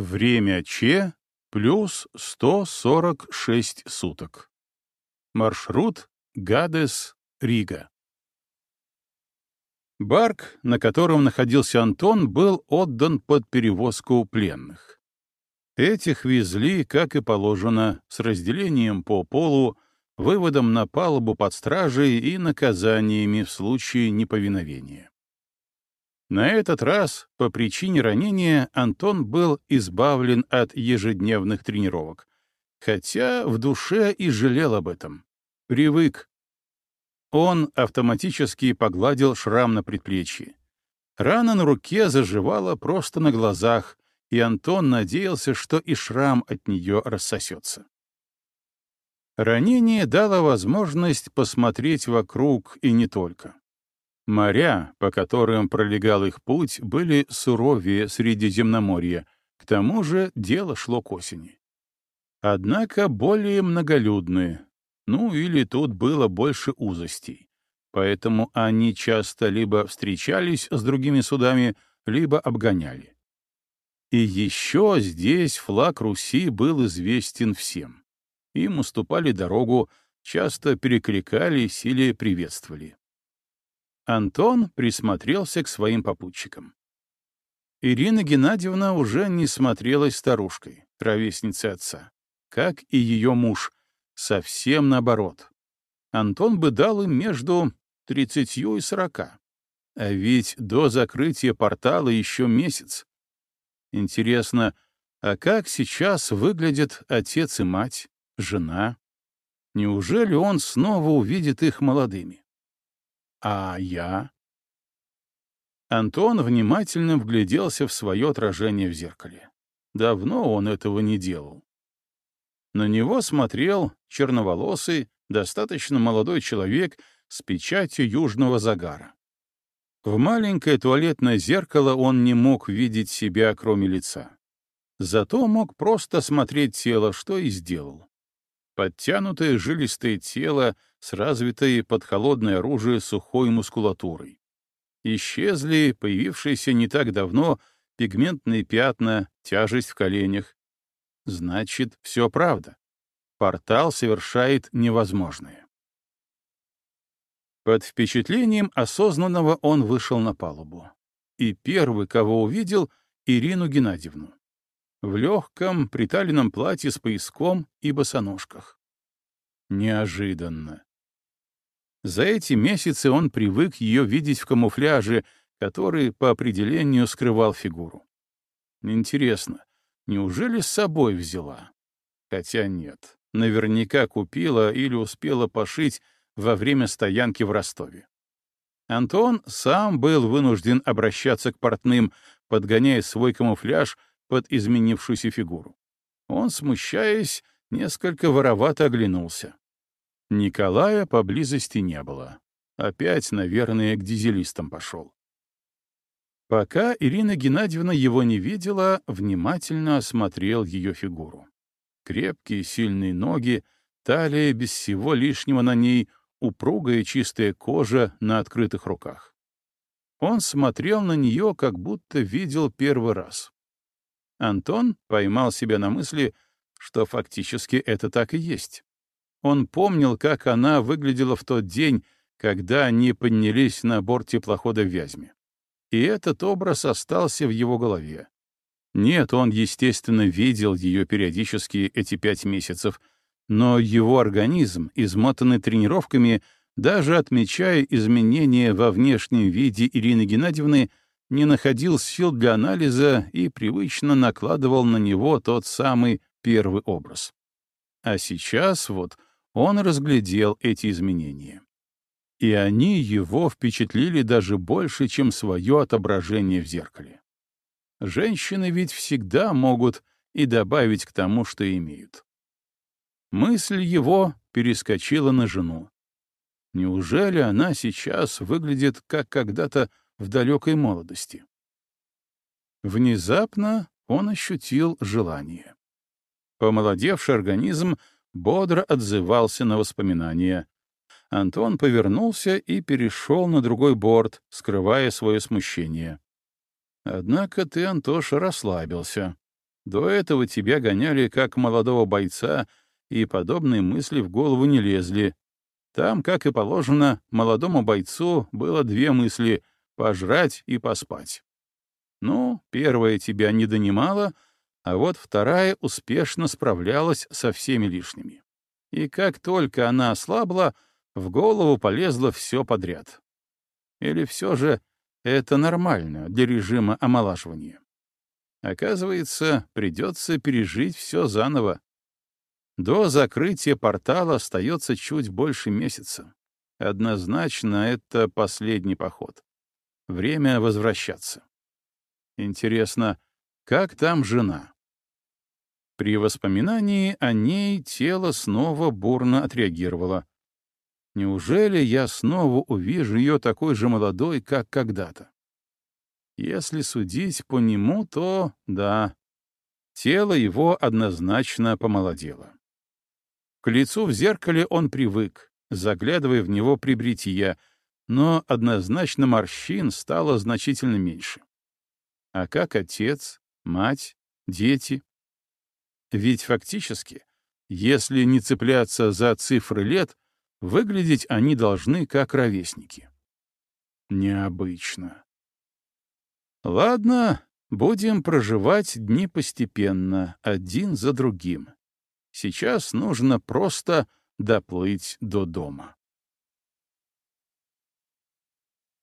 Время Ч плюс 146 суток. Маршрут Гадес-Рига. Барк, на котором находился Антон, был отдан под перевозку пленных. Этих везли, как и положено, с разделением по полу, выводом на палубу под стражей и наказаниями в случае неповиновения. На этот раз, по причине ранения, Антон был избавлен от ежедневных тренировок, хотя в душе и жалел об этом. Привык. Он автоматически погладил шрам на предплечье. Рана на руке заживала просто на глазах, и Антон надеялся, что и шрам от нее рассосется. Ранение дало возможность посмотреть вокруг и не только. Моря, по которым пролегал их путь, были суровее Средиземноморья, к тому же дело шло к осени. Однако более многолюдные, ну или тут было больше узостей, поэтому они часто либо встречались с другими судами, либо обгоняли. И еще здесь флаг Руси был известен всем. Им уступали дорогу, часто перекликались или приветствовали. Антон присмотрелся к своим попутчикам. Ирина Геннадьевна уже не смотрелась старушкой, ровесницей отца, как и ее муж, совсем наоборот. Антон бы дал им между тридцатью и сорока. А ведь до закрытия портала еще месяц. Интересно, а как сейчас выглядят отец и мать, жена? Неужели он снова увидит их молодыми? А я? Антон внимательно вгляделся в свое отражение в зеркале. Давно он этого не делал. На него смотрел черноволосый, достаточно молодой человек с печатью южного загара. В маленькое туалетное зеркало он не мог видеть себя, кроме лица. Зато мог просто смотреть тело, что и сделал. Подтянутое жилистое тело с развитой под холодное оружие сухой мускулатурой. Исчезли появившиеся не так давно пигментные пятна, тяжесть в коленях. Значит, все правда. Портал совершает невозможное. Под впечатлением осознанного он вышел на палубу. И первый, кого увидел, — Ирину Геннадьевну в легком приталенном платье с пояском и босоножках. Неожиданно. За эти месяцы он привык ее видеть в камуфляже, который по определению скрывал фигуру. Интересно, неужели с собой взяла? Хотя нет, наверняка купила или успела пошить во время стоянки в Ростове. Антон сам был вынужден обращаться к портным, подгоняя свой камуфляж под изменившуюся фигуру. Он, смущаясь, несколько воровато оглянулся. Николая поблизости не было. Опять, наверное, к дизелистам пошел. Пока Ирина Геннадьевна его не видела, внимательно осмотрел ее фигуру. Крепкие, сильные ноги, талия без всего лишнего на ней, упругая чистая кожа на открытых руках. Он смотрел на нее, как будто видел первый раз. Антон поймал себя на мысли, что фактически это так и есть. Он помнил, как она выглядела в тот день, когда они поднялись на борт теплохода в Вязьме. И этот образ остался в его голове. Нет, он, естественно, видел ее периодически эти пять месяцев, но его организм, измотанный тренировками, даже отмечая изменения во внешнем виде Ирины Геннадьевны, не находил сил для анализа и привычно накладывал на него тот самый первый образ. А сейчас вот он разглядел эти изменения. И они его впечатлили даже больше, чем свое отображение в зеркале. Женщины ведь всегда могут и добавить к тому, что имеют. Мысль его перескочила на жену. Неужели она сейчас выглядит, как когда-то в далекой молодости. Внезапно он ощутил желание. Помолодевший организм бодро отзывался на воспоминания. Антон повернулся и перешел на другой борт, скрывая свое смущение. Однако ты, Антоша, расслабился. До этого тебя гоняли как молодого бойца, и подобные мысли в голову не лезли. Там, как и положено, молодому бойцу было две мысли — пожрать и поспать. Ну, первая тебя не донимала, а вот вторая успешно справлялась со всеми лишними. И как только она ослабла, в голову полезло все подряд. Или все же это нормально для режима омолаживания? Оказывается, придется пережить все заново. До закрытия портала остается чуть больше месяца. Однозначно, это последний поход. Время возвращаться. Интересно, как там жена? При воспоминании о ней тело снова бурно отреагировало. Неужели я снова увижу ее такой же молодой, как когда-то? Если судить по нему, то да, тело его однозначно помолодело. К лицу в зеркале он привык, заглядывая в него при бритье, но однозначно морщин стало значительно меньше. А как отец, мать, дети? Ведь фактически, если не цепляться за цифры лет, выглядеть они должны как ровесники. Необычно. Ладно, будем проживать дни постепенно, один за другим. Сейчас нужно просто доплыть до дома.